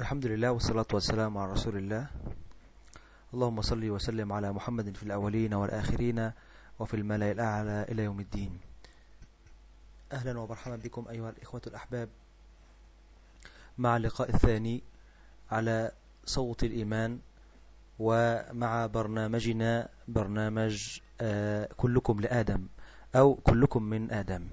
الحمد لله والصلاة والسلام على رسول الله. اللهم صل وسلم على محمد في الأولين والآخرين وفي الملأ الأعلى إلى يوم الدين. أهلا ومرحبا بكم أيها الإخوة الأحباب. مع اللقاء الثاني على صوت الإيمان ومع برنامجنا برنامج آه، كلكم لآدم أو كلكم من آدم.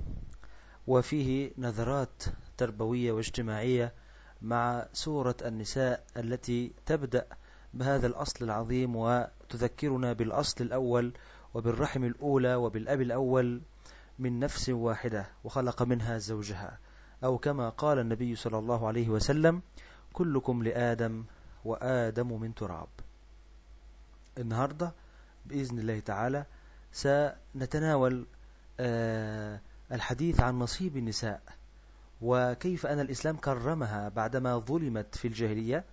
وفيه نظرات تربوية واجتماعية مع سورة النساء التي تبدأ بهذا الأصل العظيم وتذكرنا بالأصل الأول وبالرحم الأولى وبالأب الأول من نفس واحدة وخلق منها زوجها. أو كما قال النبي صلى الله عليه وسلم كلكم لآدم وآدم من تراب. النهاردة بإذن الله تعالى سنتناول آه، الحديث عن نصيب النساء. وكيف أن الإسلام كرمها بعدما ظلمت في الجاهلية.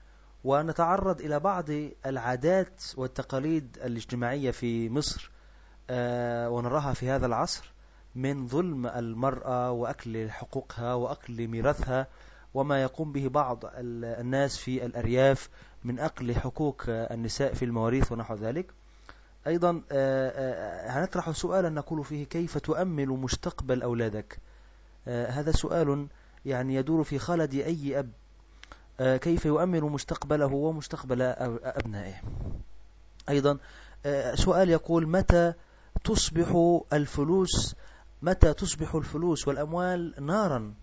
ونتعرض إلى بعض العادات والتقاليد الاجتماعية في مصر آه، ونراها في هذا العصر من ظلم المرأة وأكل حقوقها وأكل ميراثها وما يقوم به بعض الناس في الأرياف من أكل حقوق النساء في المواريث ونحو ذلك. أيضا آه، آه، هنطرح سؤالا نقول فيه كيف تؤمل مستقبل أولادك؟ هذا سؤال يعني يدور في خلد أي أب آه، كيف يؤمن مستقبله ومستقبل أبنائه. أيضا آه، سؤال يقول متى تصبح الفلوس متى تصبح الفلوس والأموال نارا؟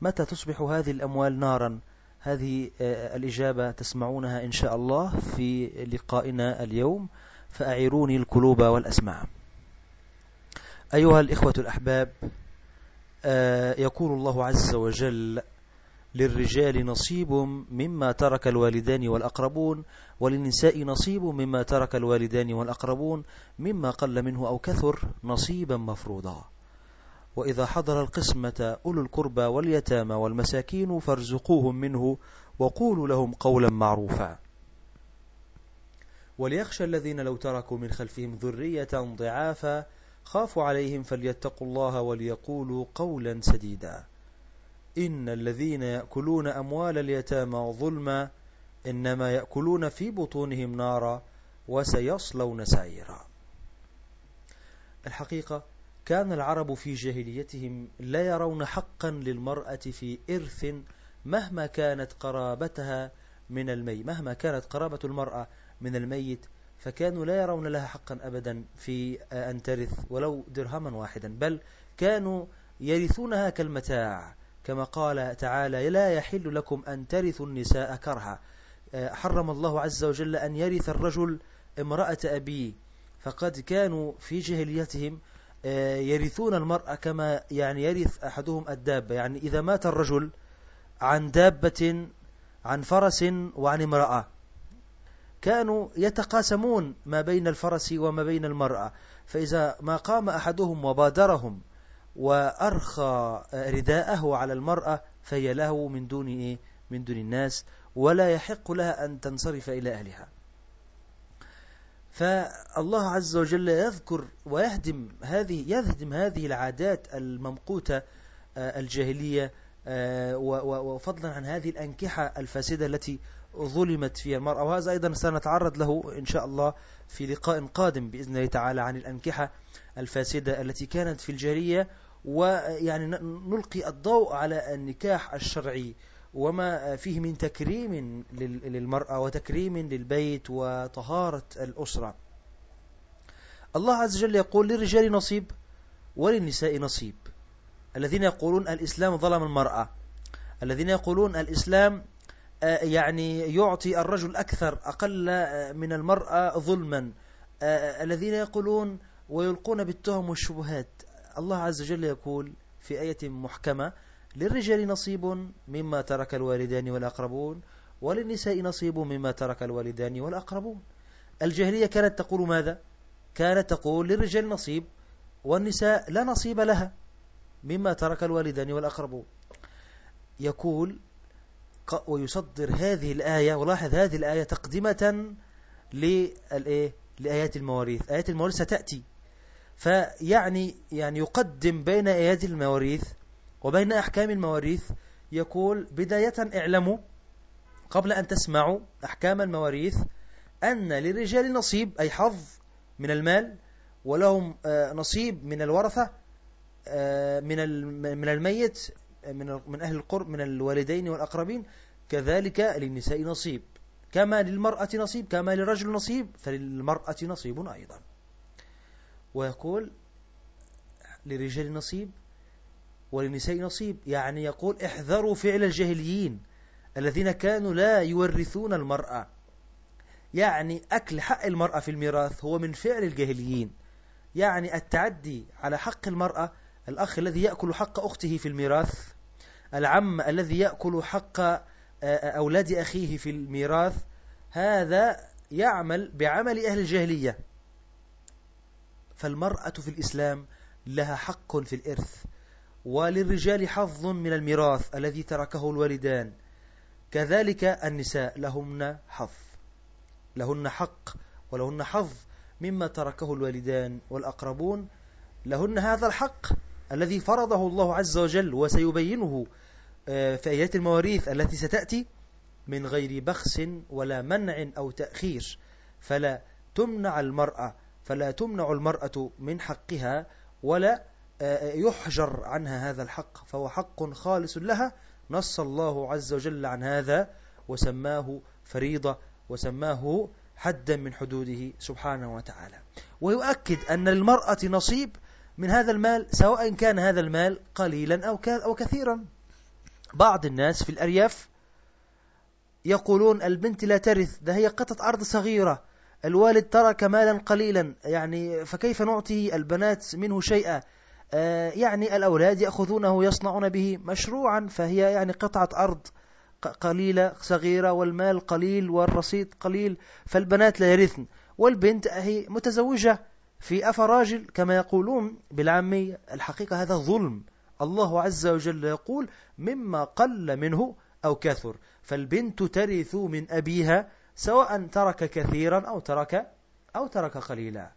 متى تصبح هذه الأموال نارا؟ هذه آه، الإجابة تسمعونها إن شاء الله في لقائنا اليوم. فأعيروني القلوب والأسماع. أيها الإخوة الأحباب يقول الله عز وجل للرجال نصيب مما ترك الوالدان والأقربون وللنساء نصيب مما ترك الوالدان والأقربون مما قل منه أو كثر نصيبا مفروضا. وإذا حضر القسمة أولو القربى واليتامى والمساكين فارزقوهم منه وقولوا لهم قولا معروفا. وليخشى الذين لو تركوا من خلفهم ذرية ضعافا خافوا عليهم فليتقوا الله وليقولوا قولا سديدا. إن الذين يأكلون أموال اليتامى ظلما إنما يأكلون في بطونهم نارا وسيصلون سعيرا. الحقيقة كان العرب في جاهليتهم لا يرون حقا للمرأة في إرث مهما كانت قرابتها من الميت مهما كانت قرابة المرأة من الميت فكانوا لا يرون لها حقا أبدا في أن ترث ولو درهما واحدا بل كانوا يرثونها كالمتاع كما قال تعالى لا يحل لكم أن ترثوا النساء كرها. آه، حرم الله عز وجل أن يرث الرجل امرأة أبيه فقد كانوا في جهليتهم آه، يرثون المرأة كما يعني يرث أحدهم الدابة. يعني إذا مات الرجل عن دابة عن فرس وعن امرأة. كانوا يتقاسمون ما بين الفرس وما بين المرأة فإذا ما قام أحدهم وبادرهم وأرخى رداءه على المرأة فهي له من دون إيه؟ من دون الناس ولا يحق لها أن تنصرف إلى أهلها فالله عز وجل يذكر ويهدم هذه يهدم هذه العادات الممقوتة آه، الجاهلية آه، وفضلا عن هذه الأنكحة الفاسدة التي ظلمت فيها المرأة وهذا أيضا سنتعرض له إن شاء الله في لقاء قادم بإذن الله تعالى عن الأنكحة الفاسدة التي كانت في الجارية ويعني نلقي الضوء على النكاح الشرعي وما فيه من تكريم للمرأة وتكريم للبيت وطهارة الأسرة. الله عز وجل يقول للرجال نصيب وللنساء نصيب. الذين يقولون الإسلام ظلم المرأة. الذين يقولون الإسلام يعني يعطي الرجل أكثر أقل آه، من المرأة ظلما. آه، الذين يقولون ويلقون بالتهم والشبهات. الله عز وجل يقول في آية محكمة للرجال نصيب مما ترك الوالدان والأقربون وللنساء نصيب مما ترك الوالدان والأقربون. الجاهلية كانت تقول ماذا؟ كانت تقول للرجال نصيب والنساء لا نصيب لها مما ترك الوالدان والأقربون. يقول ويصدر هذه الآية ولاحظ هذه الآية تقدمة لآيات المواريث. آيات المواريث ستأتي. فيعني يعني يقدم بين آيات المواريث وبين أحكام المواريث يقول بداية اعلموا قبل أن تسمعوا أحكام المواريث أن للرجال نصيب أي حظ من المال ولهم آه، نصيب من الورثة آه، من من الميت من من أهل القرب من الوالدين والأقربين كذلك للنساء نصيب. كما للمرأة نصيب كما للرجل نصيب فللمرأة نصيب أيضا. ويقول للرجال نصيب وللنساء نصيب يعني يقول احذروا فعل الجاهليين الذين كانوا لا يورثون المرأة. يعني أكل حق المرأة في الميراث هو من فعل الجاهليين. يعني التعدي على حق المرأة الأخ الذي يأكل حق أخته في الميراث العم الذي يأكل حق آه، آه، أولاد أخيه في الميراث هذا يعمل بعمل أهل الجاهلية. فالمرأة في الإسلام لها حق في الإرث وللرجال حظ من الميراث الذي تركه الوالدان. كذلك النساء لهن حظ لهن حق ولهن حظ مما تركه الوالدان والأقربون. لهن هذا الحق الذي فرضه الله عز وجل وسيبينه آه، في آيات المواريث التي ستأتي من غير بخس ولا منع أو تأخير. فلا تمنع المرأة فلا تمنع المرأة من حقها ولا آه، يحجر عنها هذا الحق. فهو حق خالص لها. نص الله عز وجل عن هذا وسماه فريضة وسماه حدا من حدوده سبحانه وتعالى. ويؤكد أن للمرأة نصيب من هذا المال سواء كان هذا المال قليلا أو أو كثيرا. بعض الناس في الأرياف يقولون البنت لا ترث ده هي قطعة أرض صغيرة الوالد ترك مالا قليلا يعني فكيف نعطي البنات منه شيئا؟ آه، يعني الأولاد يأخذونه يصنعون به مشروعا فهي يعني قطعة أرض قليلة صغيرة والمال قليل والرصيد قليل فالبنات لا يرثن. والبنت هي متزوجة في أفراجل كما يقولون بالعامية الحقيقة هذا ظلم. الله عز وجل يقول مما قل منه أو كثر. فالبنت ترث من أبيها سواء ترك كثيرا أو ترك أو ترك قليلا.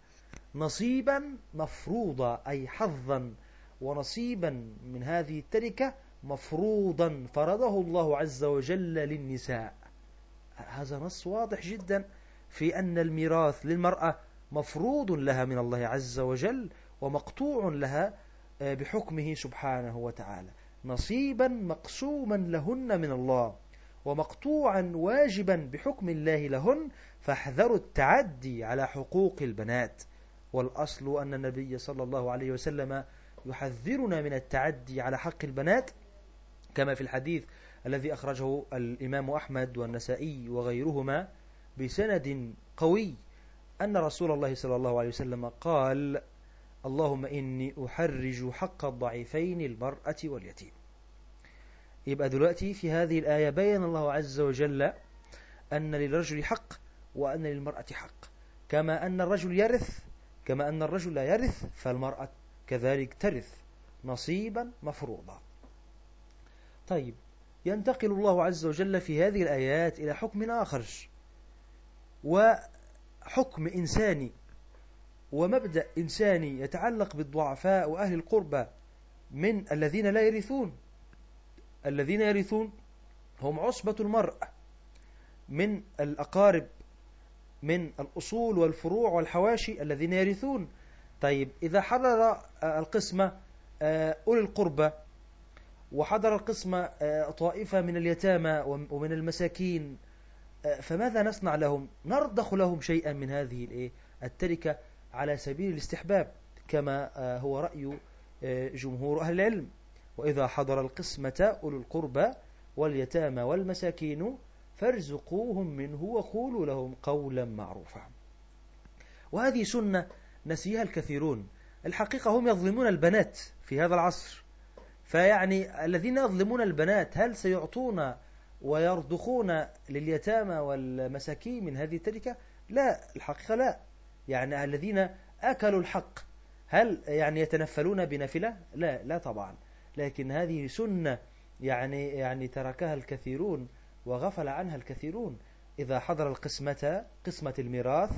نصيبا مفروضا أي حظا. ونصيبا من هذه التركة مفروضا فرضه الله عز وجل للنساء. هذا نص واضح جدا في أن الميراث للمرأة مفروض لها من الله عز وجل ومقطوع لها آه، بحكمه سبحانه وتعالى. نصيبا مقسوما لهن من الله ومقطوعا واجبا بحكم الله لهن فاحذروا التعدي على حقوق البنات. والأصل أن النبي صلى الله عليه وسلم يحذرنا من التعدي على حق البنات كما في الحديث الذي أخرجه الإمام أحمد والنسائي وغيرهما بسند قوي. أن رسول الله صلى الله عليه وسلم قال اللهم إني أحرج حق الضعيفين المرأة واليتيم. يبقى دلوقتي في هذه الآية بين الله عز وجل أن للرجل حق وأن للمرأة حق. كما أن الرجل يرث كما أن الرجل لا يرث فالمرأة كذلك ترث نصيبا مفروضا. طيب ينتقل الله عز وجل في هذه الآيات إلى حكم آخر. وحكم إنساني ومبدأ إنساني يتعلق بالضعفاء وأهل القربى من الذين لا يرثون. الذين يرثون هم عصبة المرأة من الأقارب من الأصول والفروع والحواشي الذين يرثون. طيب إذا حضر القسمة آه، أولي القربى وحضر القسمة آه، طائفة من اليتامى ومن المساكين فماذا نصنع لهم؟ نرضخ لهم شيئا من هذه التركة على سبيل الاستحباب كما هو رأي جمهور أهل العلم. وإذا حضر القسمة أولو القربى واليتامى والمساكين فارزقوهم منه وقولوا لهم قولا معروفا. وهذه سنة نسيها الكثيرون. الحقيقة هم يظلمون البنات في هذا العصر. فيعني الذين يظلمون البنات هل سيعطون ويرضخون لليتامى والمساكين من هذه التركة؟ لا الحقيقة لا. يعني الذين أكلوا الحق هل يعني يتنفلون بنفلة لا لا طبعا. لكن هذه سنة يعني يعني تركها الكثيرون وغفل عنها الكثيرون. إذا حضر القسمة قسمة الميراث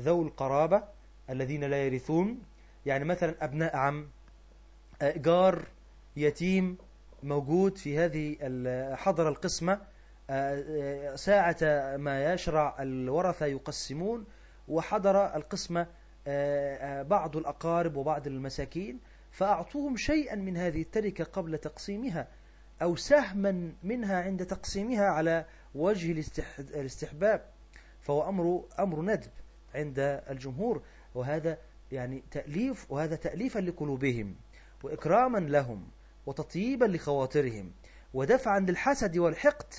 ذو القرابة الذين لا يرثون يعني مثلا أبناء عم جار يتيم موجود في هذه حضر القسمة ساعة ما يشرع الورثة يقسمون وحضر القسمة بعض الأقارب وبعض المساكين فأعطوهم شيئا من هذه التركة قبل تقسيمها أو سهما منها عند تقسيمها على وجه الاستحباب فهو أمر, أمر ندب عند الجمهور وهذا يعني تأليف وهذا تأليفا لقلوبهم وإكراما لهم. وتطييبا لخواطرهم ودفعا للحسد والحقد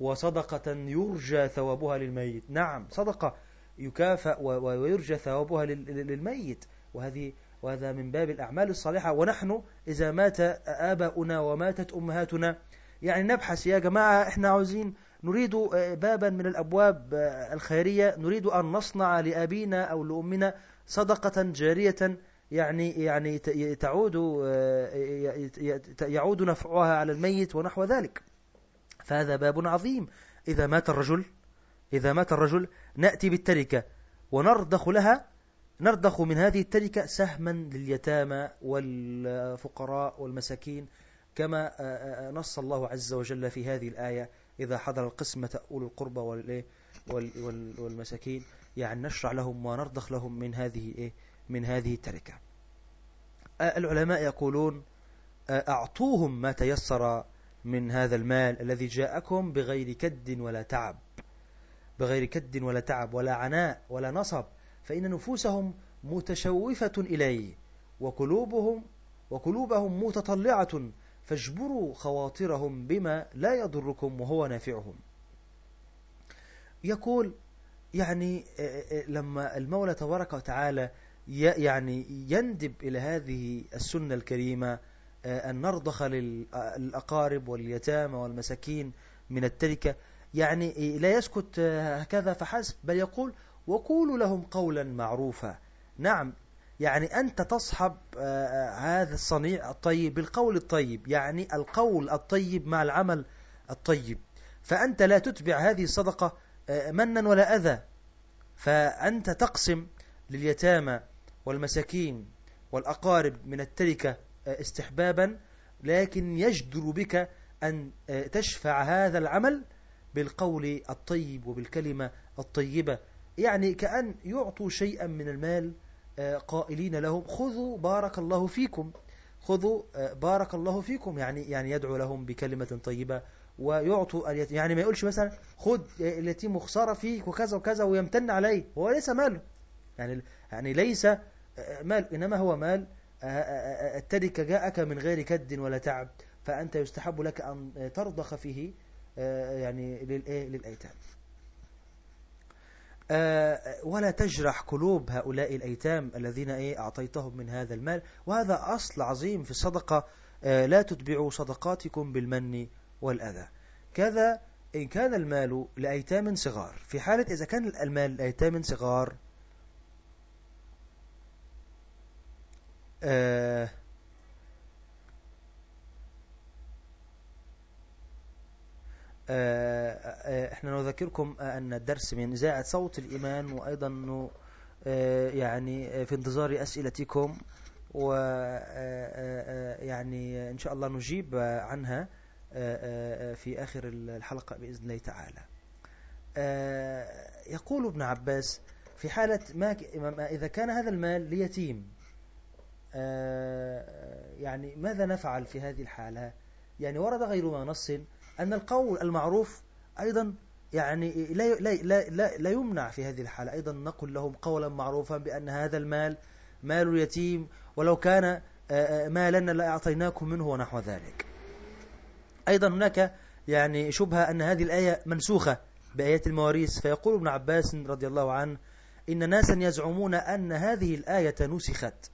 وصدقة يرجى ثوابها للميت. نعم صدقة يكافأ ويرجى ثوابها للميت. وهذه وهذا من باب الأعمال الصالحة. ونحن إذا مات آباؤنا وماتت أمهاتنا يعني نبحث يا جماعة إحنا عاوزين نريد بابا من الأبواب الخيرية نريد أن نصنع لأبينا أو لأمنا صدقة جارية يعني يعني تعود يعود نفعها على الميت ونحو ذلك. فهذا باب عظيم. إذا مات الرجل إذا مات الرجل نأتي بالتركة ونرضخ لها نرضخ من هذه التركة سهما لليتامى والفقراء والمساكين كما نص الله عز وجل في هذه الآية إذا حضر القسمة أولو القربى والمساكين يعني نشرع لهم ونرضخ لهم من هذه إيه من هذه التركة. العلماء يقولون أعطوهم ما تيسر من هذا المال الذي جاءكم بغير كد ولا تعب. بغير كد ولا تعب ولا عناء ولا نصب. فإن نفوسهم متشوفة إليه وقلوبهم وقلوبهم متطلعة فاجبروا خواطرهم بما لا يضركم وهو نافعهم. يقول يعني لما المولى تبارك وتعالى يعني يندب إلى هذه السنة الكريمة أن نرضخ للأقارب واليتامى والمساكين من التركة. يعني لا يسكت هكذا فحسب بل يقول وقولوا لهم قولا معروفا. نعم يعني أنت تصحب هذا الصنيع الطيب بالقول الطيب يعني القول الطيب مع العمل الطيب. فأنت لا تتبع هذه الصدقة منا ولا أذى. فأنت تقسم لليتامى والمساكين والأقارب من التركة استحبابا لكن يجدر بك أن تشفع هذا العمل بالقول الطيب وبالكلمة الطيبة. يعني كأن يعطوا شيئا من المال قائلين لهم خذوا بارك الله فيكم خذوا بارك الله فيكم يعني يعني يدعو لهم بكلمة طيبة ويعطوا يعني ما يقولش مثلا خذ اليتيم خسارة فيك وكذا وكذا ويمتن عليه هو ليس ماله. يعني يعني ليس مال إنما هو مال التركة جاءك من غير كد ولا تعب فأنت يستحب لك أن ترضخ فيه يعني للأيتام. ولا تجرح قلوب هؤلاء الأيتام الذين إيه أعطيتهم من هذا المال. وهذا أصل عظيم في الصدقة لا تتبعوا صدقاتكم بالمن والأذى. كذا إن كان المال لأيتام صغار في حالة إذا كان المال لأيتام صغار آه إحنا نذكركم أن الدرس من إذاعة صوت الإيمان وأيضا أنه يعني في انتظار أسئلتكم ويعني إن شاء الله نجيب عنها في آخر الحلقة بإذن الله تعالى. يقول ابن عباس في حالة ما إذا كان هذا المال ليتيم يعني ماذا نفعل في هذه الحالة؟ يعني ورد غير ما نص أن القول المعروف أيضا يعني لا, لا, لا, لا يمنع في هذه الحالة. أيضا نقول لهم قولا معروفا بأن هذا المال مال اليتيم ولو كان مالا لا أعطيناكم منه ونحو ذلك. أيضا هناك يعني شبهة أن هذه الآية منسوخة بآيات المواريث. فيقول ابن عباس رضي الله عنه إن ناسا يزعمون أن هذه الآية نسخت.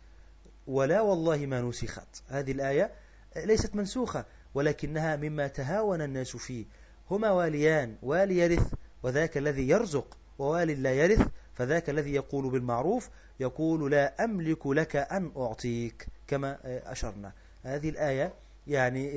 ولا والله ما نسخت. هذه الآية ليست منسوخة ولكنها مما تهاون الناس فيه. هما واليان والي يرث وذاك الذي يرزق ووال لا يرث فذاك الذي يقول بالمعروف يقول لا أملك لك أن أعطيك كما أشرنا. هذه الآية يعني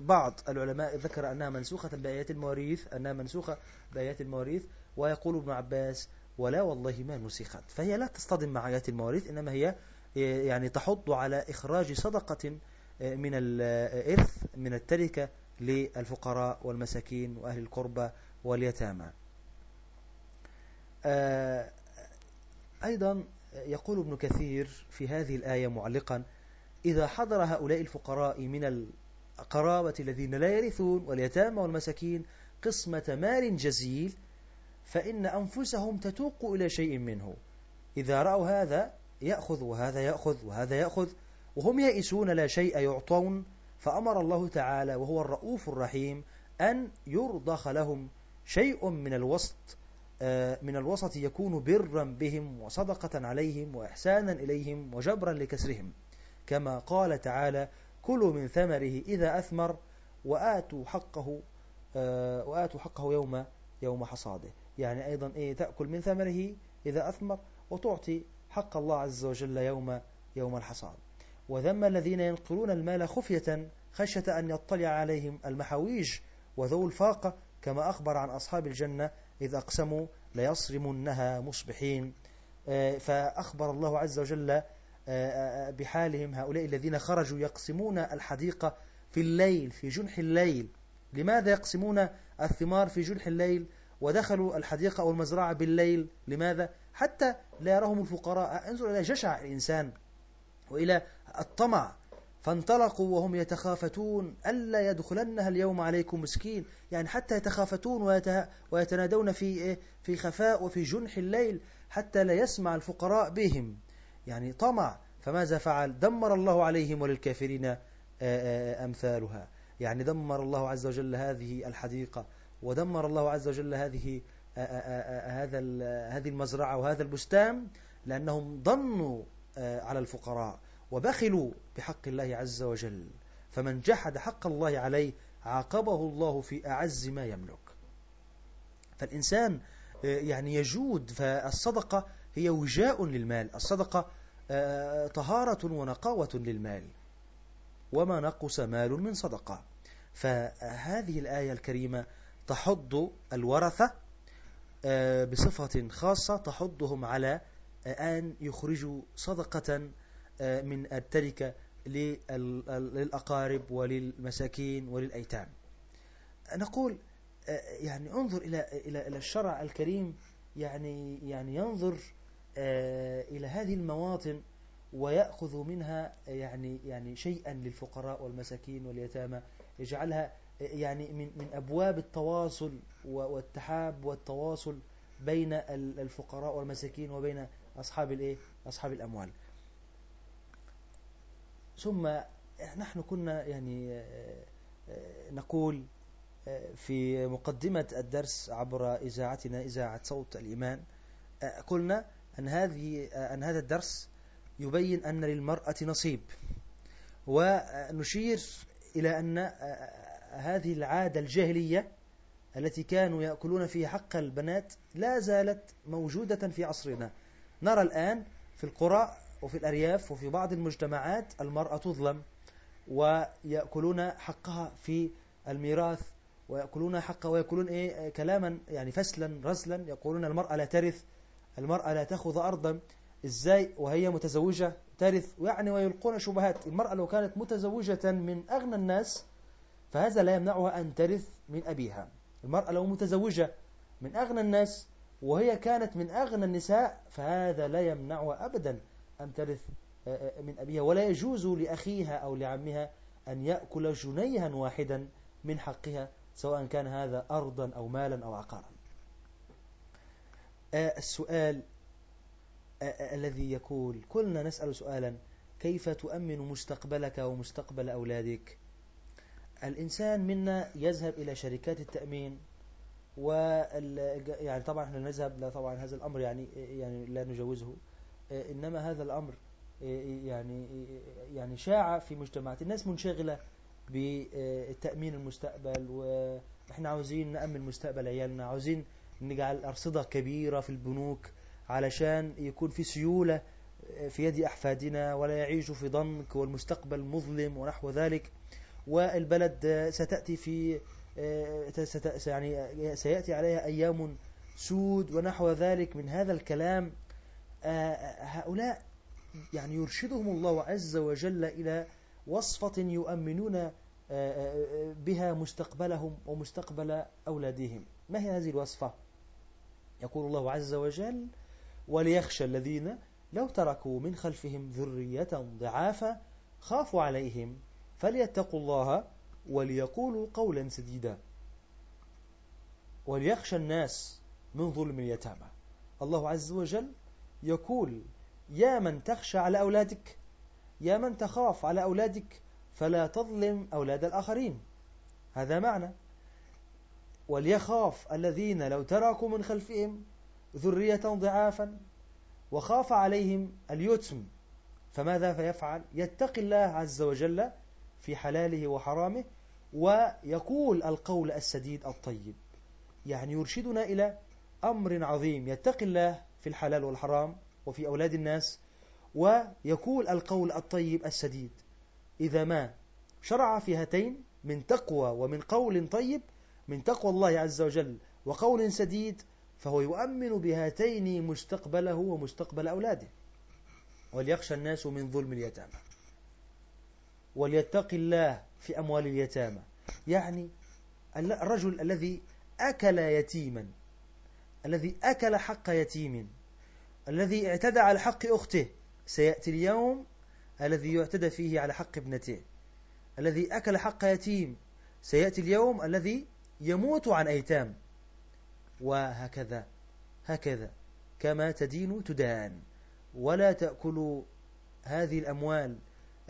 بعض العلماء ذكر أنها منسوخة بآيات المواريث أنها منسوخة بآيات المواريث ويقول ابن عباس ولا والله ما نسخت. فهي لا تصطدم مع آيات المواريث إنما هي يعني تحض على إخراج صدقة من الإرث من التركة للفقراء والمساكين وأهل القربى واليتامى. آه، أيضا يقول ابن كثير في هذه الآية معلقا إذا حضر هؤلاء الفقراء من القرابة الذين لا يرثون واليتامى والمساكين قسمة مال جزيل فإن أنفسهم تتوق إلى شيء منه. إذا رأوا هذا يأخذ وهذا يأخذ وهذا يأخذ وهم يئسون لا شيء يعطون فأمر الله تعالى وهو الرؤوف الرحيم أن يرضخ لهم شيء من الوسط آه، من الوسط يكون برا بهم وصدقة عليهم وإحسانا إليهم وجبرا لكسرهم. كما قال تعالى كلوا من ثمره إذا أثمر وآتوا حقه آه، وآتوا حقه يوم يوم حصاده. يعني أيضا إيه تأكل من ثمره إذا أثمر وتعطي حق الله عز وجل يوم يوم الحصاد. وذم الذين ينقلون المال خفية خشية أن يطلع عليهم المحاويج وذو الفاقة كما أخبر عن أصحاب الجنة إذ أقسموا ليصرمنها مصبحين. آه، فأخبر الله عز وجل آه، آه، بحالهم هؤلاء الذين خرجوا يقسمون الحديقة في الليل في جنح الليل. لماذا يقسمون الثمار في جنح الليل؟ ودخلوا الحديقة أو المزرعة بالليل. لماذا؟ حتى لا يراهم الفقراء. انظر إلى جشع الإنسان وإلى الطمع. فانطلقوا وهم يتخافتون. ألا يدخلنها اليوم عليكم مسكين؟ يعني حتى يتخافتون ويتنادون في إيه؟ في خفاء وفي جنح الليل حتى لا يسمع الفقراء بهم. يعني طمع. فماذا فعل؟ دمر الله عليهم وللكافرين أمثالها. يعني دمر الله عز وجل هذه الحديقة. ودمر الله عز وجل هذه هذا هذه المزرعة وهذا البستان لأنهم ضنوا على الفقراء وبخلوا بحق الله عز وجل. فمن جحد حق الله عليه عاقبه الله في أعز ما يملك. فالإنسان يعني يجود فالصدقة هي وجاء للمال. الصدقة طهارة ونقاوة للمال. وما نقص مال من صدقة. فهذه الآية الكريمة تحض الورثة آه، بصفة خاصة تحضهم على آه، أن يخرجوا صدقة آه، من التركة للأقارب وللمساكين وللأيتام. نقول يعني انظر إلى إلى إلى الشرع الكريم يعني يعني ينظر إلى هذه المواطن ويأخذ منها يعني يعني شيئا للفقراء والمساكين واليتامى يجعلها يعني من من أبواب التواصل والتحاب والتواصل بين الفقراء والمساكين وبين أصحاب الإيه أصحاب الأموال. ثم نحن كنا يعني آه، آه، نقول آه، في مقدمة الدرس عبر إذاعتنا إذاعة صوت الإيمان قلنا أن هذه أن هذا الدرس يبين أن للمرأة نصيب. ونشير إلى أن هذه العادة الجاهلية التي كانوا يأكلون فيها حق البنات لا زالت موجودة في عصرنا. نرى الآن في القرى وفي الأرياف وفي بعض المجتمعات المرأة تظلم ويأكلون حقها في الميراث ويأكلون حقها ويأكلون إيه؟ كلاما يعني فسلا رسلا يقولون المرأة لا ترث المرأة لا تأخذ أرضا. إزاي؟ وهي متزوجة ترث. يعني ويلقون شبهات. المرأة لو كانت متزوجة من أغنى الناس فهذا لا يمنعها أن ترث من أبيها. المرأة لو متزوجة من أغنى الناس وهي كانت من أغنى النساء فهذا لا يمنعها أبدا أن ترث آه، آه، من أبيها. ولا يجوز لأخيها أو لعمها أن يأكل جنيها واحدا من حقها سواء كان هذا أرضا أو مالا أو عقارا. آه، السؤال الذي يقول كلنا نسأل سؤالا كيف تؤمن مستقبلك ومستقبل أولادك؟ الإنسان منا يذهب إلى شركات التأمين و يعني طبعا إحنا نذهب لا طبعا هذا الأمر يعني يعني لا نجوزه إنما هذا الأمر يعني يعني شاع في مجتمعات الناس منشغلة بتأمين المستقبل وإحنا عاوزين نأمن مستقبل عيالنا عاوزين نجعل أرصدة كبيرة في البنوك علشان يكون في سيولة في يد أحفادنا ولا يعيشوا في ضنك والمستقبل مظلم ونحو ذلك. والبلد ستأتي في يعني سيأتي عليها أيام سود ونحو ذلك من هذا الكلام هؤلاء يعني يرشدهم الله عز وجل إلى وصفة يؤمنون بها مستقبلهم ومستقبل أولادهم ما هي هذه الوصفة؟ يقول الله عز وجل وليخشى الذين لو تركوا من خلفهم ذرية ضعافا خافوا عليهم فليتقوا الله وليقولوا قولا سديدا. وليخشى الناس من ظلم اليتامى. الله عز وجل يقول يا من تخشى على أولادك يا من تخاف على أولادك فلا تظلم أولاد الآخرين. هذا معنى. وليخاف الذين لو تركوا من خلفهم ذرية ضعافا وخاف عليهم اليتم فماذا فيفعل؟ يتقي الله عز وجل في حلاله وحرامه ويقول القول السديد الطيب. يعني يرشدنا إلى أمر عظيم يتقي الله في الحلال والحرام وفي أولاد الناس ويقول القول الطيب السديد. إذا ما شرع في هاتين من تقوى ومن قول طيب من تقوى الله عز وجل وقول سديد فهو يؤمن بهاتين مستقبله ومستقبل أولاده. وليخشى الناس من ظلم اليتامى. وليتقي الله في أموال اليتامى. يعني الرجل الذي أكل يتيما الذي أكل حق يتيم الذي اعتدى على حق أخته سيأتي اليوم الذي يعتدى فيه على حق ابنته. الذي أكل حق يتيم سيأتي اليوم الذي يموت عن أيتام. وهكذا هكذا. كما تدين تدان. ولا تأكلوا هذه الأموال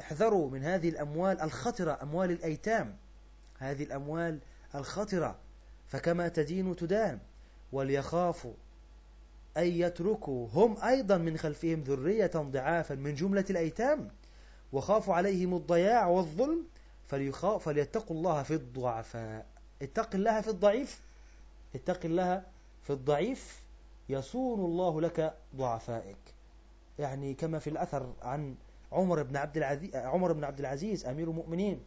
احذروا من هذه الأموال الخطرة أموال الأيتام. هذه الأموال الخطرة. فكما تدين تدان وليخافوا أن يتركوا هم أيضا من خلفهم ذرية ضعافا من جملة الأيتام. وخافوا عليهم الضياع والظلم فليتقوا الله في الضعفاء. اتق الله في الضعيف. اتق الله في الضعيف. يصون الله لك ضعفائك. يعني كما في الأثر عن عمر بن عبد العزيز عمر بن عبد العزيز أمير المؤمنين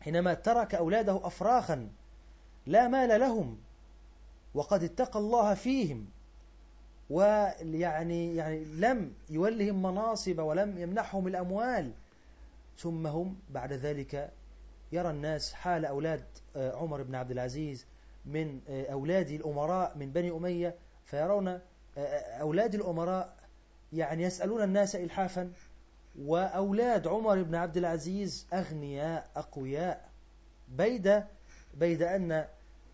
حينما ترك أولاده أفراخا لا مال لهم وقد اتقى الله فيهم ويعني يعني لم يولهم مناصب ولم يمنحهم الأموال ثم هم بعد ذلك يرى الناس حال أولاد آه، عمر بن عبد العزيز من آه، أولاد الأمراء من بني أمية فيرون آه، أولاد الأمراء يعني يسألون الناس إلحافا وأولاد عمر بن عبد العزيز أغنياء أقوياء. بيد بيد أن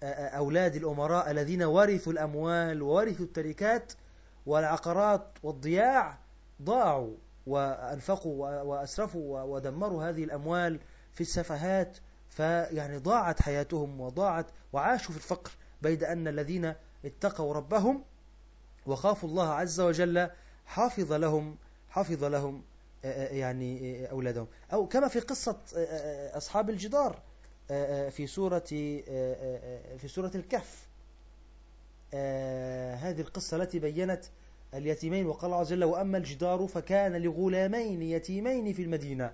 أولاد الأمراء الذين ورثوا الأموال وورثوا التركات والعقارات والضياع ضاعوا وأنفقوا وأسرفوا ودمروا هذه الأموال في السفهات. فيعني ضاعت حياتهم وضاعت وعاشوا في الفقر. بيد أن الذين اتقوا ربهم وخافوا الله عز وجل حافظ لهم حافظ لهم يعني أولادهم. أو كما في قصة أصحاب الجدار في سورة في سورة الكهف. هذه القصة التي بينت اليتيمين وقال الله عز وجل وأما الجدار فكان لغلامين يتيمين في المدينة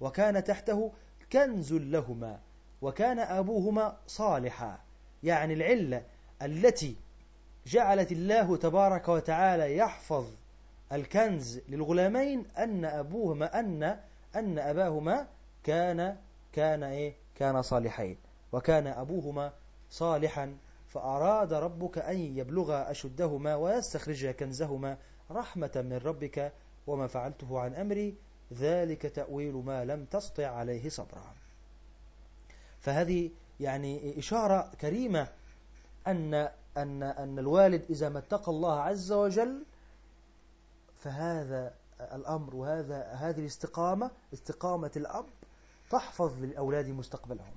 وكان تحته كنز لهما وكان أبوهما صالحا. يعني العلة التي جعلت الله تبارك وتعالى يحفظ الكنز للغلامين أن أبوهما أن أن أباهما كان كان إيه؟ كان صالحين. وكان أبوهما صالحا. فأراد ربك أن يبلغ أشدهما ويستخرج كنزهما رحمة من ربك وما فعلته عن أمري. ذلك تأويل ما لم تسطع عليه صبرا. فهذه يعني إشارة كريمة أن أن أن الوالد إذا ما اتقى الله عز وجل فهذا الأمر وهذا هذه الاستقامة استقامة الأب تحفظ للأولاد مستقبلهم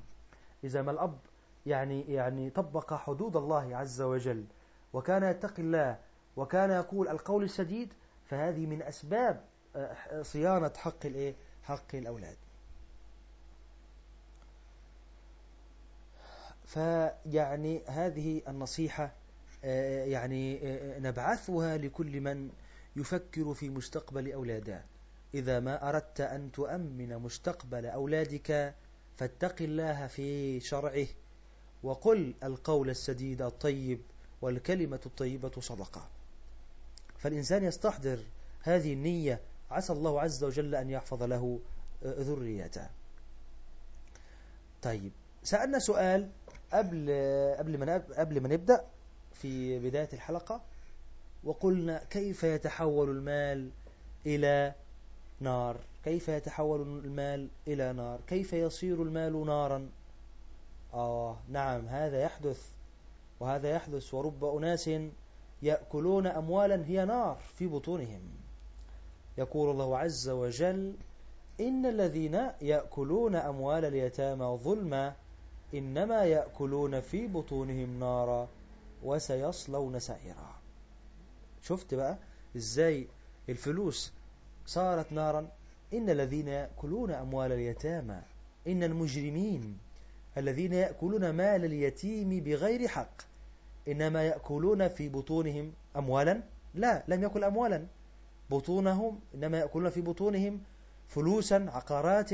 إذا ما الأب يعني يعني طبق حدود الله عز وجل وكان يتقي الله وكان يقول القول السديد فهذه من أسباب آه، صيانة حق الإيه؟ حق الأولاد فيعني هذه النصيحة آه، يعني آه، نبعثها لكل من يفكر في مستقبل أولاده. إذا ما أردت أن تؤمن مستقبل أولادك فاتق الله في شرعه وقل القول السديد الطيب والكلمة الطيبة صدقة. فالإنسان يستحضر هذه النية عسى الله عز وجل أن يحفظ له ذريته. طيب سألنا سؤال قبل قبل ما قبل ما نبدأ في بداية الحلقة. وقلنا كيف يتحول المال إلى نار؟ كيف يتحول المال إلى نار؟ كيف يصير المال نارا؟ آه نعم هذا يحدث وهذا يحدث ورب أناس يأكلون أموالا هي نار في بطونهم. يقول الله عز وجل إن الذين يأكلون أموال اليتامى ظلما إنما يأكلون في بطونهم نارا وسيصلون سعيرا. شفت بقى إزاي الفلوس صارت نارا. إن الذين يأكلون أموال اليتامى إن المجرمين الذين يأكلون مال اليتيم بغير حق إنما يأكلون في بطونهم أموالا. لا لم يأكل أموالا. بطونهم إنما يأكلون في بطونهم فلوسا عقارات.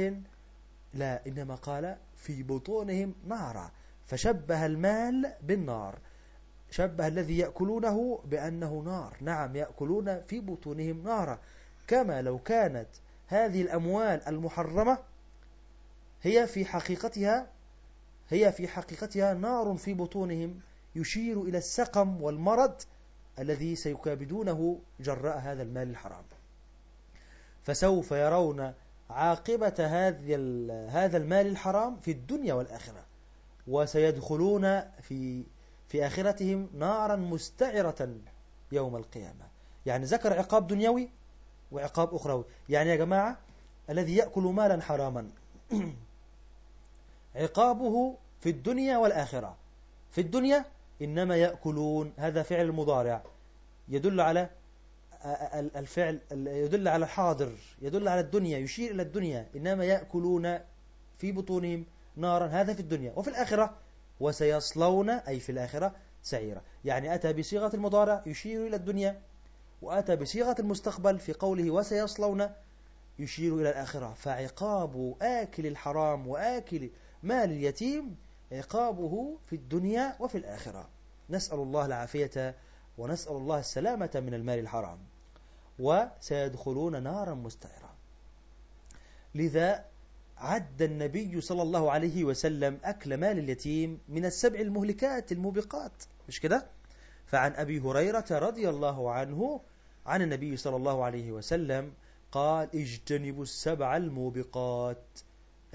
لا إنما قال في بطونهم نارا فشبه المال بالنار. شبه الذي يأكلونه بأنه نار. نعم يأكلون في بطونهم نارا. كما لو كانت هذه الأموال المحرمة هي في حقيقتها هي في حقيقتها نار في بطونهم يشير إلى السقم والمرض الذي سيكابدونه جراء هذا المال الحرام. فسوف يرون عاقبة هذا المال الحرام في الدنيا والآخرة وسيدخلون في في آخرتهم نارا مستعرة يوم القيامة. يعني ذكر عقاب دنيوي وعقاب أخروي. يعني يا جماعة الذي يأكل مالا حراما. عقابه في الدنيا والآخرة. في الدنيا إنما يأكلون. هذا فعل المضارع يدل على الفعل يدل على الحاضر يدل على الدنيا يشير إلى الدنيا. إنما يأكلون في بطونهم نارا. هذا في الدنيا. وفي الآخرة وسيصلون أي في الآخرة سعيرا. يعني أتى بصيغة المضارع يشير إلى الدنيا وأتى بصيغة المستقبل في قوله وسيصلون يشير إلى الآخرة. فعقاب آكل الحرام وآكل مال اليتيم عقابه في الدنيا وفي الآخرة. نسأل الله العافية ونسأل الله السلامة من المال الحرام. وسيدخلون نارا مستعرة لذا عد النبي صلى الله عليه وسلم أكل مال اليتيم من السبع المهلكات الموبقات. مش كده؟ فعن أبي هريرة رضي الله عنه عن النبي صلى الله عليه وسلم قال اجتنبوا السبع الموبقات.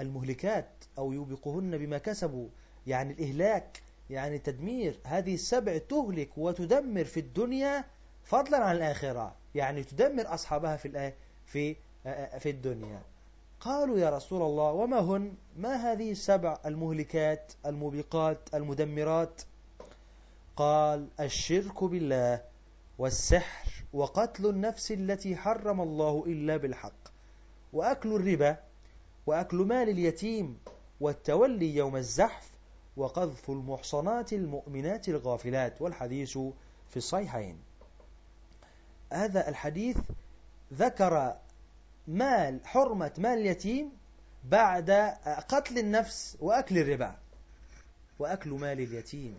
المهلكات أو يوبقهن بما كسبوا يعني الإهلاك يعني تدمير هذه السبع تهلك وتدمر في الدنيا فضلا عن الآخرة يعني تدمر أصحابها في في في الدنيا. قالوا يا رسول الله وما هن؟ ما هذه السبع المهلكات الموبقات المدمرات؟ قال الشرك بالله والسحر وقتل النفس التي حرم الله إلا بالحق وأكل الربا وأكل مال اليتيم والتولي يوم الزحف وقذف المحصنات المؤمنات الغافلات والحديث في الصحيحين. هذا الحديث ذكر مال حرمة مال اليتيم بعد قتل النفس وأكل الربا وأكل مال اليتيم.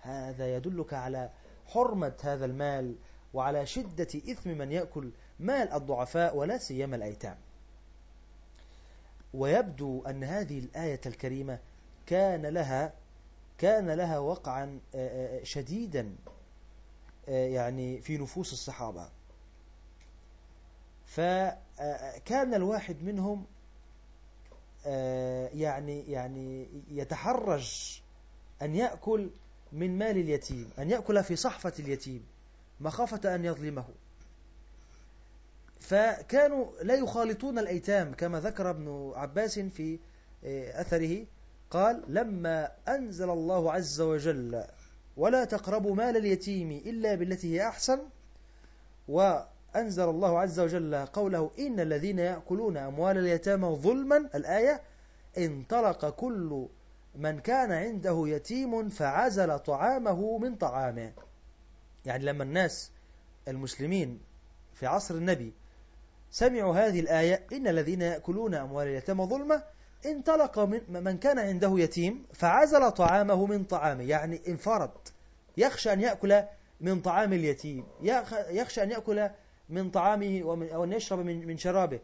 هذا يدلك على حرمة هذا المال وعلى شدة إثم من يأكل مال الضعفاء ولا سيما الأيتام. ويبدو أن هذه الآية الكريمة كان لها كان لها وقعا شديدا يعني في نفوس الصحابة. فكان الواحد منهم يعني يعني يتحرج أن يأكل من مال اليتيم أن يأكل في صحفة اليتيم مخافة أن يظلمه. فكانوا لا يخالطون الأيتام كما ذكر ابن عباس في أثره قال لما أنزل الله عز وجل ولا تقربوا مال اليتيم إلا بالتي هي أحسن وأنزل الله عز وجل قوله إن الذين يأكلون أموال اليتامى ظلما الآية انطلق كل من كان عنده يتيم فعزل طعامه من طعامه. يعني لما الناس المسلمين في عصر النبي سمعوا هذه الآية إن الذين يأكلون أموال اليتامى ظلما انطلق من, من كان عنده يتيم فعزل طعامه من طعامه. يعني انفرد يخشى أن يأكل من طعام اليتيم. يخشى أن يأكل من طعامه أو أن يشرب من, من شرابه.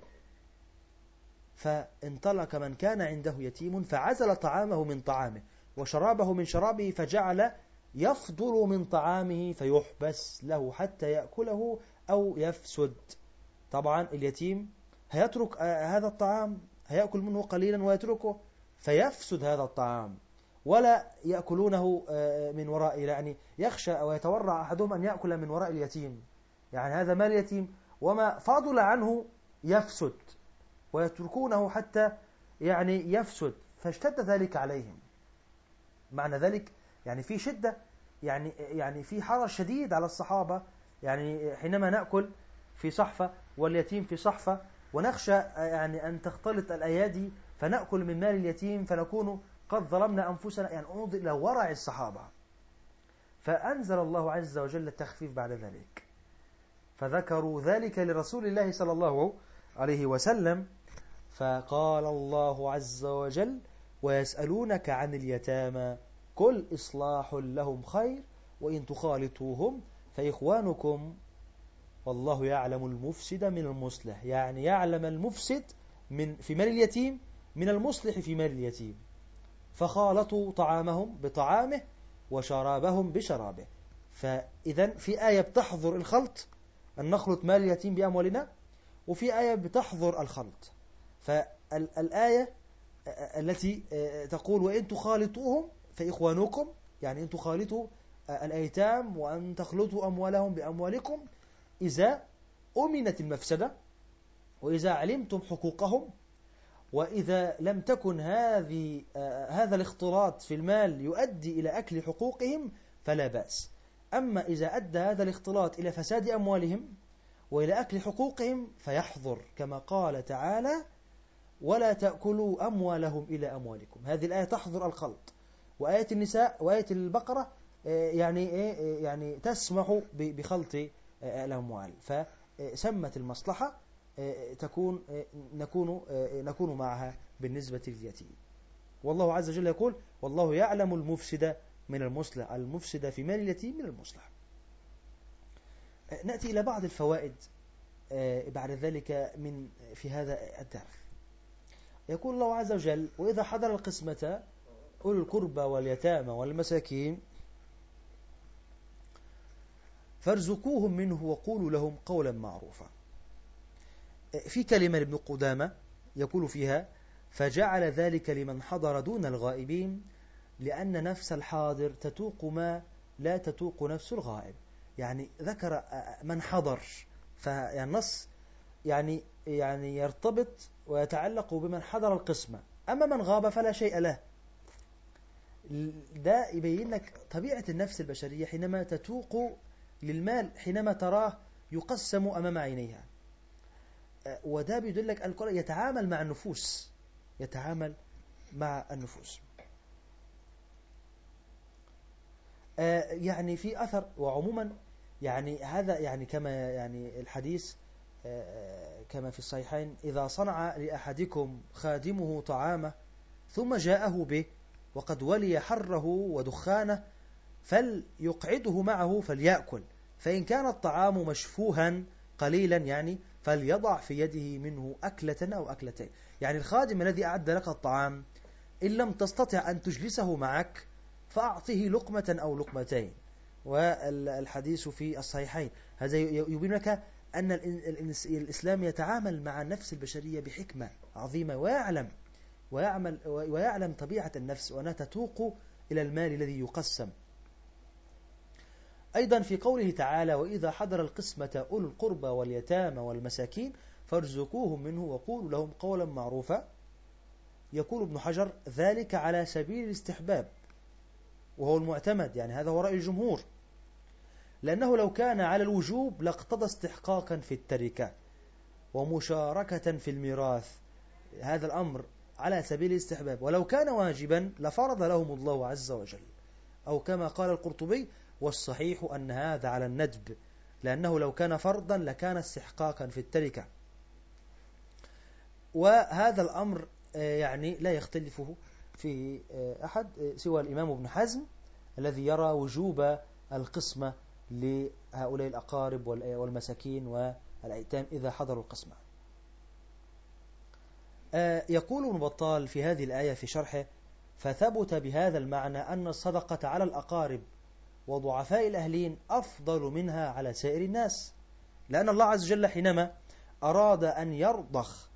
فانطلق من كان عنده يتيم فعزل طعامه من طعامه وشرابه من شرابه فجعل يفضل من طعامه فيحبس له حتى يأكله أو يفسد. طبعا اليتيم هيترك هذا الطعام هيأكل منه قليلا ويتركه فيفسد هذا الطعام. ولا يأكلونه من وراء يعني يخشى أو يتورع أحدهم أن يأكل من وراء اليتيم. يعني هذا مال يتيم. وما فضل عنه يفسد ويتركونه حتى يعني يفسد فاشتد ذلك عليهم. معنى ذلك يعني في شدة يعني يعني في حرج شديد على الصحابة. يعني حينما نأكل في صحفة واليتيم في صحفة ونخشى يعني أن تختلط الأيادي فنأكل من مال اليتيم فنكون قد ظلمنا أنفسنا. يعني أنظر إلى ورع الصحابة. فأنزل الله عز وجل التخفيف بعد ذلك. فذكروا ذلك لرسول الله صلى الله عليه وسلم فقال الله عز وجل ويسألونك عن اليتامى كل إصلاح لهم خير وإن تخالطوهم فإخوانكم والله يعلم المفسد من المصلح. يعني يعلم المفسد من في مال اليتيم من المصلح في مال اليتيم. فخالطوا طعامهم بطعامه وشرابهم بشرابه. فإذا في آية بتحظر الخلط أن نخلط مال اليتيم بأموالنا وفي آية بتحظر الخلط. فالآية التي تقول وإن تخالطوهم فإخوانكم. يعني أن تخالطوا الأيتام وأن تخلطوا أموالهم بأموالكم إذا أمنت المفسدة وإذا علمتم حقوقهم وإذا لم تكن هذه هذا الاختلاط في المال يؤدي إلى أكل حقوقهم فلا بأس. أما إذا أدى هذا الاختلاط إلى فساد أموالهم وإلى أكل حقوقهم فيحظر كما قال تعالى ولا تأكلوا أموالهم إلى أموالكم. هذه الآية تحظر الخلط. وآية النساء وآية البقرة آه، يعني إيه يعني تسمح بخلط آه، الأموال. فسمت المصلحة آه، تكون نكون نكون معها بالنسبة لليتيم. والله عز وجل يقول والله يعلم المفسد من المصلح المفسد في مال اليتيم من المصلح. نأتي إلى بعض الفوائد بعد ذلك من في هذا الدرس. يقول الله عز وجل وإذا حضر القسمة أولو القربى واليتامى والمساكين فارزقوهم منه وقولوا لهم قولا معروفا. في كلمة لابن قدامة يقول فيها فجعل ذلك لمن حضر دون الغائبين لأن نفس الحاضر تتوق ما لا تتوق نفس الغائب. يعني ذكر من حضر فالنص يعني يعني يرتبط ويتعلق بمن حضر القسمة. أما من غاب فلا شيء له. ده يبين لك طبيعة النفس البشرية حينما تتوق للمال حينما تراه يقسم أمام عينيها. وده بيدلك القرآن يتعامل مع النفوس. يتعامل مع النفوس. يعني في أثر وعموما يعني هذا يعني كما يعني الحديث كما في الصحيحين إذا صنع لأحدكم خادمه طعامه ثم جاءه به وقد ولي حره ودخانه فليقعده معه فليأكل فإن كان الطعام مشفوها قليلا يعني فليضع في يده منه أكلة أو أكلتين. يعني الخادم الذي أعد لك الطعام إن لم تستطع أن تجلسه معك فأعطه لقمة أو لقمتين. والحديث في الصحيحين. هذا يبين لك أن الإسلام يتعامل مع النفس البشرية بحكمة عظيمة ويعلم ويعمل ويعلم طبيعة النفس وأنها تتوق إلى المال الذي يقسم. أيضا في قوله تعالى وإذا حضر القسمة أولو القربى واليتامى والمساكين فارزقوهم منه وقولوا لهم قولا معروفا. يقول ابن حجر ذلك على سبيل الاستحباب. وهو المعتمد يعني هذا هو رأي الجمهور. لأنه لو كان على الوجوب لاقتضى استحقاقا في التركة ومشاركة في الميراث هذا الأمر على سبيل الاستحباب. ولو كان واجبا لفرض لهم الله عز وجل. أو كما قال القرطبي والصحيح أن هذا على الندب لأنه لو كان فرضا لكان استحقاقا في التركة. وهذا الأمر آه، يعني لا يختلفه. في آه، أحد آه، سوى الإمام ابن حزم الذي يرى وجوب القسمة لهؤلاء الأقارب والمساكين والأيتام إذا حضروا القسمة. آه، يقول ابن بطال في هذه الآية في شرحه فثبت بهذا المعنى أن الصدقة على الأقارب وضعفاء الأهلين أفضل منها على سائر الناس لأن الله عز وجل حينما أراد أن يرضخ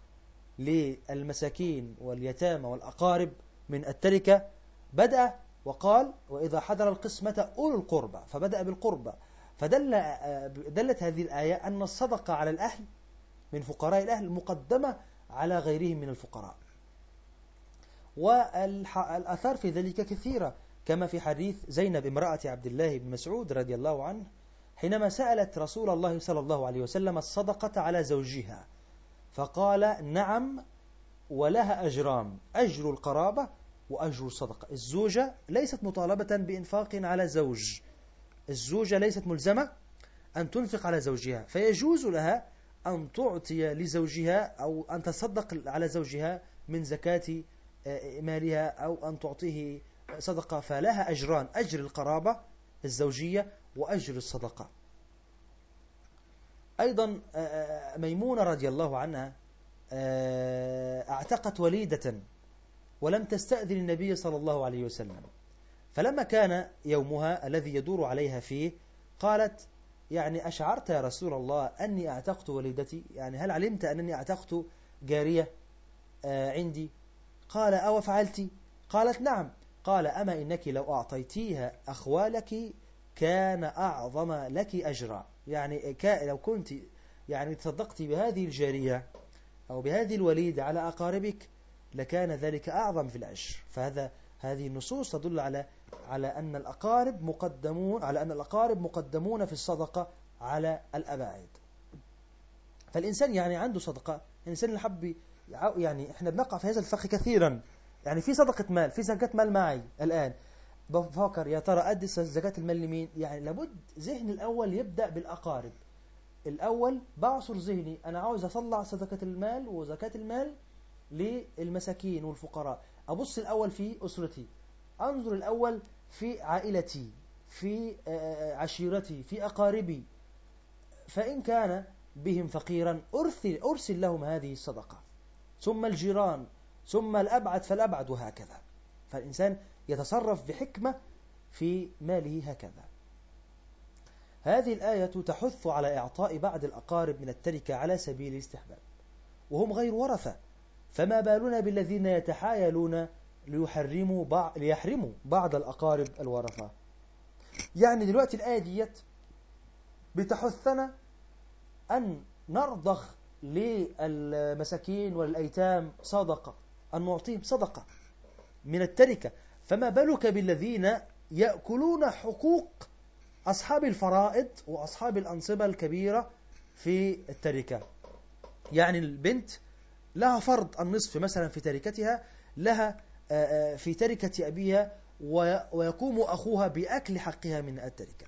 للمساكين واليتامى والأقارب من التركة بدأ وقال وإذا حضر القسمة أولو القربى فبدأ بالقربى فدل دلت هذه الآية أن الصدقة على الأهل من فقراء الأهل مقدمة على غيرهم من الفقراء. والآثار في ذلك كثيرة كما في حديث زينب امرأة عبد الله بن مسعود رضي الله عنه حينما سألت رسول الله صلى الله عليه وسلم الصدقة على زوجها فقال نعم ولها أجران أجر القرابة وأجر الصدقة. الزوجة ليست مطالبة بإنفاق على زوج. الزوجة ليست ملزمة أن تنفق على زوجها فيجوز لها أن تعطي لزوجها أو أن تصدق على زوجها من زكاة آه، مالها أو أن تعطيه صدقة فلها أجران أجر القرابة الزوجية وأجر الصدقة. أيضا آه، آه، ميمونة رضي الله عنها اعتقت وليدة ولم تستأذن النبي صلى الله عليه وسلم. فلما كان يومها الذي يدور عليها فيه قالت يعني أشعرت يا رسول الله أني أعتقت وليدتي؟ يعني هل علمت أنني أعتقت جارية آه، عندي؟ قال أو فعلت قالت نعم. قال أما إنك لو أعطيتيها أخوالك كان أعظم لك أجرا. يعني لو كنت يعني تصدقت بهذه الجارية أو بهذه الوليدة على أقاربك لكان ذلك أعظم في الأجر فهذا هذه النصوص تدل على على أن الأقارب مقدمون على أن الأقارب مقدمون في الصدقة على الأباعد. فالإنسان يعني عنده صدقة. الإنسان اللي حب يعني إحنا بنقع في هذا الفخ كثيرا. يعني في صدقة مال في زكاة مال معي الآن. بفكر يا ترى أدي زكاة المال لمين؟ يعني لابد ذهني الأول يبدأ بالأقارب. الأول بعصر ذهني أنا عاوز أطلع صدقة المال وزكاة المال للمساكين والفقراء. أبص الأول في أسرتي أنظر الأول في عائلتي في آه، آه، عشيرتي في أقاربي. فإن كان بهم فقيرا أرسل, أرسل لهم هذه الصدقة. ثم الجيران ثم الأبعد فالأبعد وهكذا فالإنسان يتصرف بحكمة في ماله هكذا. هذه الآية تحث على إعطاء بعض الأقارب من التركة على سبيل الاستحباب وهم غير ورثة. فما بالنا بالذين يتحايلون ليحرموا بعض ليحرموا بعض الأقارب الورثة. يعني دلوقتي الآية ديت بتحثنا أن نرضخ للمساكين والأيتام صدقة أن نعطيهم صدقة من التركة. فما بالك بالذين يأكلون حقوق أصحاب الفرائض وأصحاب الأنصبة الكبيرة في التركة. يعني البنت لها فرض النصف مثلا في تركتها لها آه، آه، في تركة أبيها ويقوم أخوها بأكل حقها من التركة.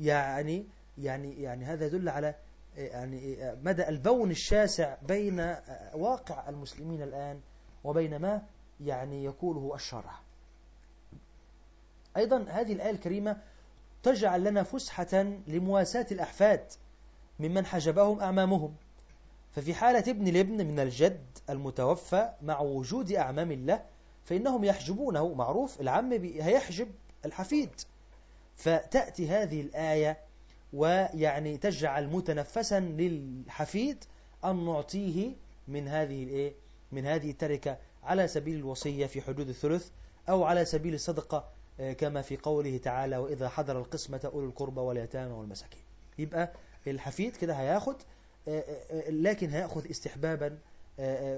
يعني يعني يعني هذا يدل على آه، يعني مدى البون الشاسع بين واقع المسلمين الآن وبين ما يعني يقوله الشرع. أيضا هذه الآية الكريمة تجعل لنا فسحة لمواساة الأحفاد ممن حجبهم أعمامهم. ففي حالة ابن الابن من الجد المتوفى مع وجود أعمام الله فإنهم يحجبونه. معروف العم هيحجب الحفيد. فتأتي هذه الآية ويعني تجعل متنفسا للحفيد أن نعطيه من هذه الإيه من هذه التركة على سبيل الوصية في حدود الثلث أو على سبيل الصدقة كما في قوله تعالى وإذا حضر القسمة أولو القربى واليتامى والمساكين. يبقى الحفيد كده هياخد آه، آه، لكن هيأخذ استحبابا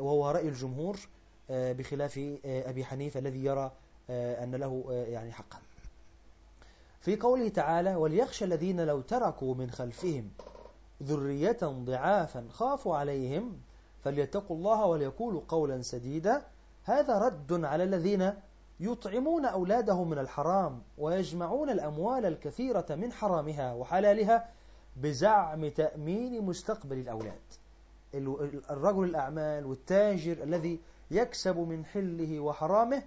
وهو رأي الجمهور بخلاف أبي حنيفة الذي يرى أن له يعني حقا. في قوله تعالى وليخشى الذين لو تركوا من خلفهم ذرية ضعافا خافوا عليهم فليتقوا الله وليقولوا قولا سديدا. هذا رد على الذين يطعمون أولادهم من الحرام ويجمعون الأموال الكثيرة من حرامها وحلالها بزعم تأمين مستقبل الأولاد. الرجل الأعمال والتاجر الذي يكسب من حله وحرامه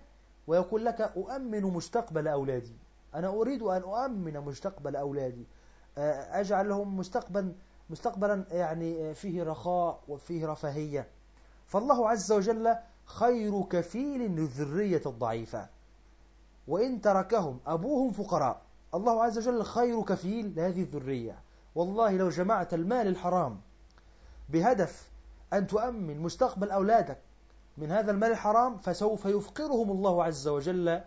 ويقول لك أؤمن مستقبل أولادي. أنا أريد أن أؤمن مستقبل أولادي. أجعل لهم مستقبلا مستقبلا يعني فيه رخاء وفيه رفاهية. فالله عز وجل خير كفيل للذرية الضعيفة. وإن تركهم أبوهم فقراء. الله عز وجل خير كفيل لهذه الذرية. والله لو جمعت المال الحرام بهدف أن تؤمن مستقبل أولادك من هذا المال الحرام فسوف يفقرهم الله عز وجل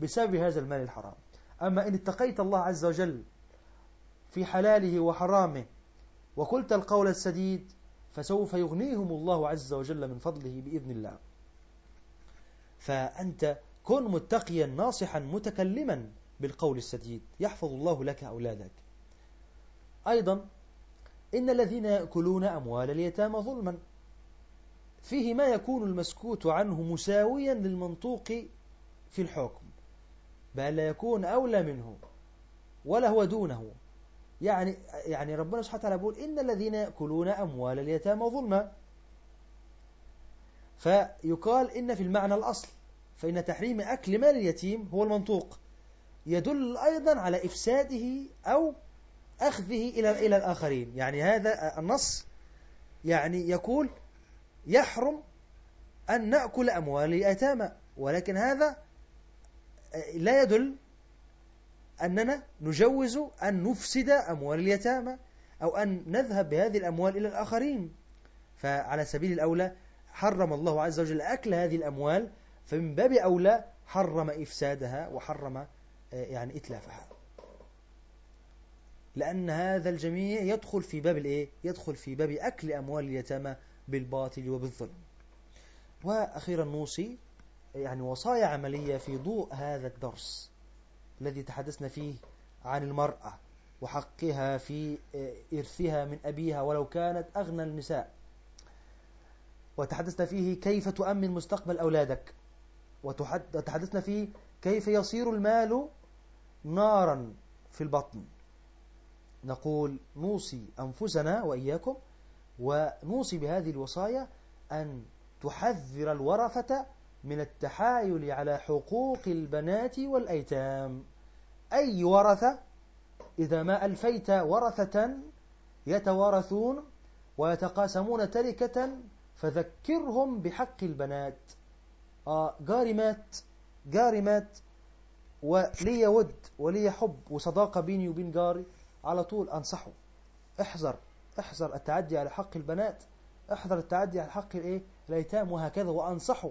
بسبب هذا المال الحرام. أما إن اتقيت الله عز وجل في حلاله وحرامه وقلت القول السديد فسوف يغنيهم الله عز وجل من فضله بإذن الله. فأنت كن متقيا ناصحا متكلما بالقول السديد. يحفظ الله لك أولادك. أيضا إن الذين يأكلون أموال اليتامى ظلما. فيه ما يكون المسكوت عنه مساويا للمنطوق في الحكم. بل لا يكون أولى منه ولا هو دونه. يعني يعني ربنا سبحانه وتعالى يقول إن الذين يأكلون أموال اليتامى ظلما. فيقال إن في المعنى الأصل فإن تحريم أكل مال اليتيم هو المنطوق. يدل أيضا على إفساده أو أخذه إلى إلى الآخرين. يعني هذا النص يعني يقول يحرم أن نأكل أموال اليتامى ولكن هذا لا يدل أننا نجوز أن نفسد أموال اليتامى أو أن نذهب بهذه الأموال إلى الآخرين. فعلى سبيل الأولى حرم الله عز وجل أكل هذه الأموال فمن باب أولى حرم إفسادها وحرم آه، يعني إتلافها. لأن هذا الجميع يدخل في باب الإيه؟ يدخل في باب أكل أموال اليتامى بالباطل وبالظلم. وأخيرا نوصي يعني وصايا عملية في ضوء هذا الدرس الذي تحدثنا فيه عن المرأة وحقها في آه، إرثها من أبيها ولو كانت أغنى النساء. وتحدثنا فيه كيف تؤمن مستقبل أولادك. وتحدثنا فيه كيف يصير المال نارا في البطن. نقول نوصي أنفسنا وإياكم ونوصي بهذه الوصايا أن تحذر الورثة من التحايل على حقوق البنات والأيتام. أي ورثة؟ إذا ما ألفيت ورثة يتوارثون ويتقاسمون تركة فذكرهم بحق البنات. آه جاري مات جاري مات ولي ود ولي حب وصداقة بيني وبين جاري على طول أنصحه. احذر احذر التعدي على حق البنات احذر التعدي على حق الإيه؟ الأيتام وهكذا وأنصحه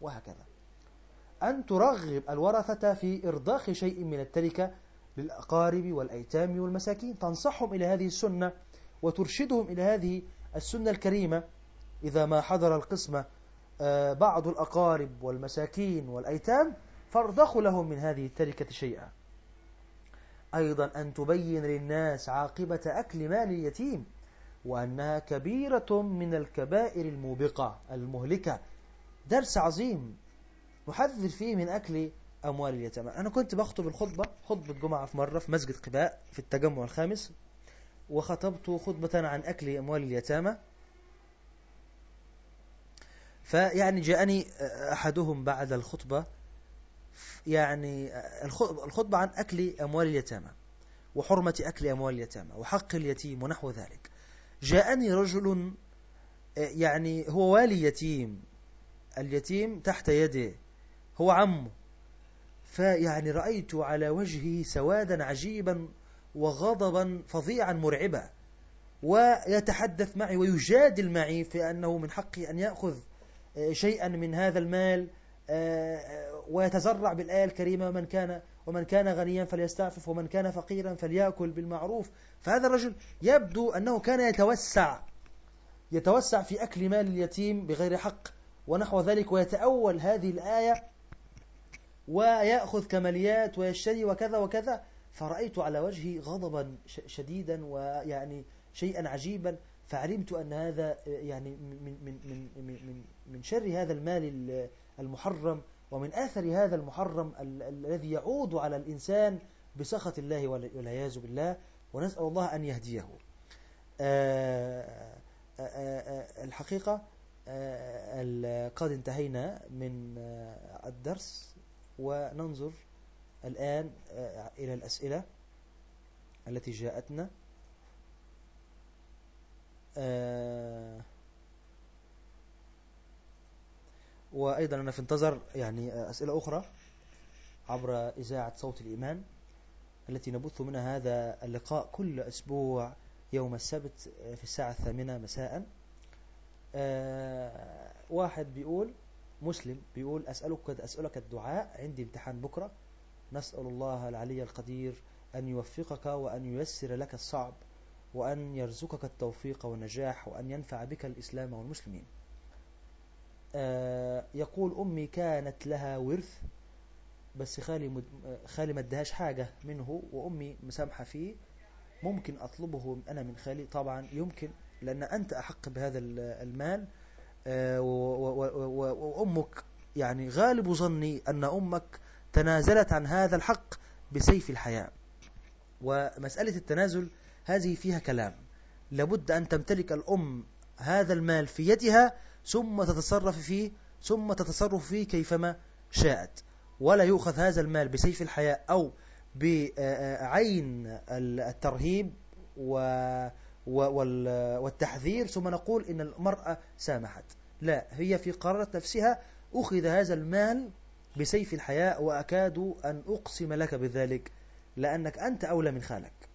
وهكذا. أن ترغب الورثة في إرضاخ شيء من التركة للأقارب والأيتام والمساكين. تنصحهم إلى هذه السنة وترشدهم إلى هذه السنة الكريمة. إذا ما حضر القسمة آه، بعض الأقارب والمساكين والأيتام فارضخوا لهم من هذه التركة شيئا. أيضا أن تبين للناس عاقبة أكل مال اليتيم وأنها كبيرة من الكبائر الموبقة المهلكة. درس عظيم نحذر فيه من أكل أموال اليتامى. أنا كنت بخطب الخطبة خطبة جمعة في مرة في مسجد قباء في التجمع الخامس وخطبت خطبة عن أكل أموال اليتامى. فيعني جاءني أحدهم بعد الخطبة يعني الخطبة عن أكل أموال اليتامى وحرمة أكل أموال اليتامى وحق اليتيم ونحو ذلك. جاءني رجل يعني هو والي يتيم اليتيم تحت يده هو عمه فيعني رأيت على وجهه سوادا عجيبا وغضبا فظيعا مرعبا ويتحدث معي ويجادل معي في أنه من حقي أن يأخذ شيئا من هذا المال ويتزرع بالآية الكريمة من كان ومن كان غنيا فليستعفف ومن كان فقيرا فليأكل بالمعروف. فهذا الرجل يبدو أنه كان يتوسع يتوسع في أكل مال اليتيم بغير حق ونحو ذلك ويتأول هذه الآية ويأخذ كماليات ويشتري وكذا وكذا. فرأيت على وجهي غضبا شديدا ويعني شيئا عجيبا. فعلمت أن هذا يعني من, من, من, من, من شر هذا المال المحرم ومن آثر هذا المحرم الذي يعود على الإنسان بسخط الله والعياذ بالله ونسأل الله أن يهديه. آه، آه، آه، الحقيقة قد انتهينا من الدرس وننظر الآن إلى الأسئلة التي جاءتنا. وأيضا أنا في انتظر يعني أسئلة أخرى عبر إذاعة صوت الإيمان التي نبث منها هذا اللقاء كل أسبوع يوم السبت في الساعة الثامنة مساء. آه، واحد بيقول مسلم بيقول أسألك, أسألك الدعاء عندي امتحان بكرة. نسأل الله العلي القدير أن يوفقك وأن ييسر لك الصعب. وأن يرزقك التوفيق والنجاح وأن ينفع بك الإسلام والمسلمين. آه، يقول أمي كانت لها ورث بس خالي, مد... خالي ما ادهاش حاجة منه وأمي مسامحة فيه. ممكن أطلبه أنا من خالي طبعا يمكن لأن أنت أحق بهذا المال. آه، وأمك يعني غالب ظني أن أمك تنازلت عن هذا الحق بسيف الحياة. ومسألة التنازل هذه فيها كلام. لابد أن تمتلك الأم هذا المال في يدها ثم تتصرف فيه ثم تتصرف فيه كيفما شاءت. ولا يؤخذ هذا المال بسيف الحياة أو بعين الترهيب والتحذير ثم نقول إن المرأة سامحت. لا هي في قرارة نفسها أخذ هذا المال بسيف الحياة وأكاد أن أقسم لك بذلك لأنك أنت أولى من خالك.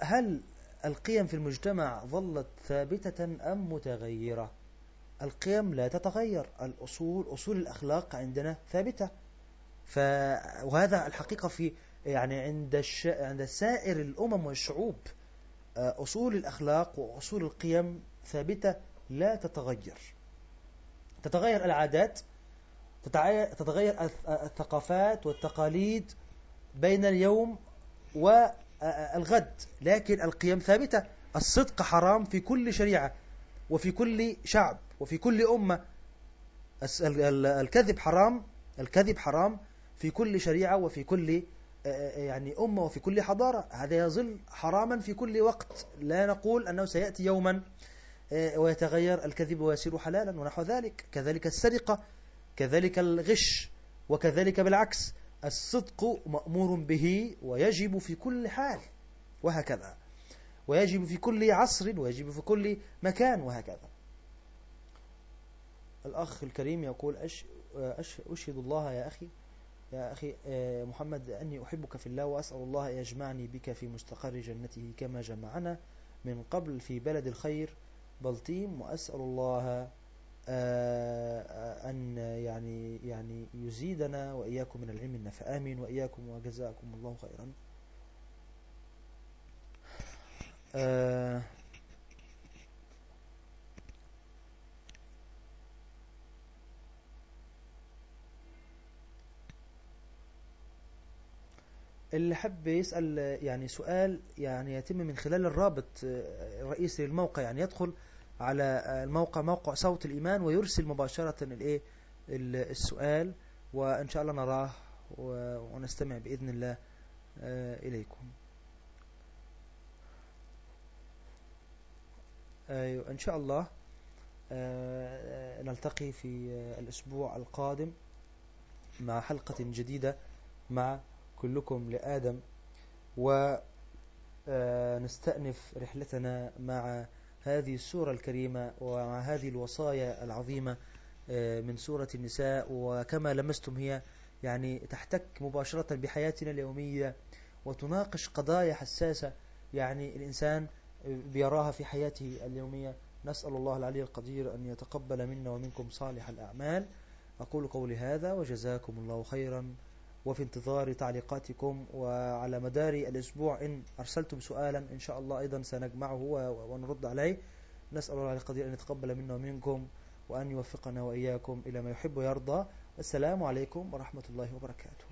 هل القيم في المجتمع ظلت ثابتة أم متغيرة؟ القيم لا تتغير الأصول أصول الأخلاق عندنا ثابتة. ف... وهذا الحقيقة في يعني عند الش... عند سائر الأمم والشعوب آه، أصول الأخلاق وأصول القيم ثابتة لا تتغير. تتغير العادات تتغير الثقافات والتقاليد بين اليوم والغد لكن القيم ثابتة. الصدق حرام في كل شريعة وفي كل شعب وفي كل أمة. الكذب حرام الكذب حرام في كل شريعة وفي كل يعني أمة وفي كل حضارة. هذا يظل حراما في كل وقت. لا نقول أنه سيأتي يوما ويتغير الكذب ويصير حلالا ونحو ذلك. كذلك السرقة كذلك الغش وكذلك بالعكس. الصدق مأمور به ويجب في كل حال وهكذا. ويجب في كل عصر ويجب في كل مكان وهكذا. الأخ الكريم يقول أش أش أشهد الله يا أخي يا أخي آه، محمد أني أحبك في الله وأسأل الله أن يجمعني بك في مستقر جنته كما جمعنا من قبل في بلد الخير بلطيم وأسأل الله أن يعني يعني يزيدنا وإياكم من العلم النفع آمين. وإياكم وجزاكم الله خيرا. آه، اللي حب يسأل يعني سؤال يعني يتم من خلال الرابط الرئيسي للموقع يعني يدخل. على الموقع موقع صوت الإيمان ويرسل مباشرة الإيه؟ السؤال وإن شاء الله نراه ونستمع بإذن الله آه، إليكم. أيوة إن شاء الله آه، نلتقي في الأسبوع القادم مع حلقة جديدة مع كلكم لآدم ونستأنف آه، رحلتنا مع هذه السورة الكريمة ومع هذه الوصايا العظيمة آه، من سورة النساء. وكما لمستم هي يعني تحتك مباشرة بحياتنا اليومية وتناقش قضايا حساسة يعني الإنسان بيراها في حياته اليومية. نسأل الله العلي القدير أن يتقبل منا ومنكم صالح الأعمال. أقول قولي هذا وجزاكم الله خيرا. وفي انتظار تعليقاتكم وعلى مدار الأسبوع إن أرسلتم سؤالا إن شاء الله أيضا سنجمعه ونرد عليه. نسأل الله القدير أن يتقبل منا ومنكم وأن يوفقنا وإياكم إلى ما يحب ويرضى. السلام عليكم ورحمة الله وبركاته.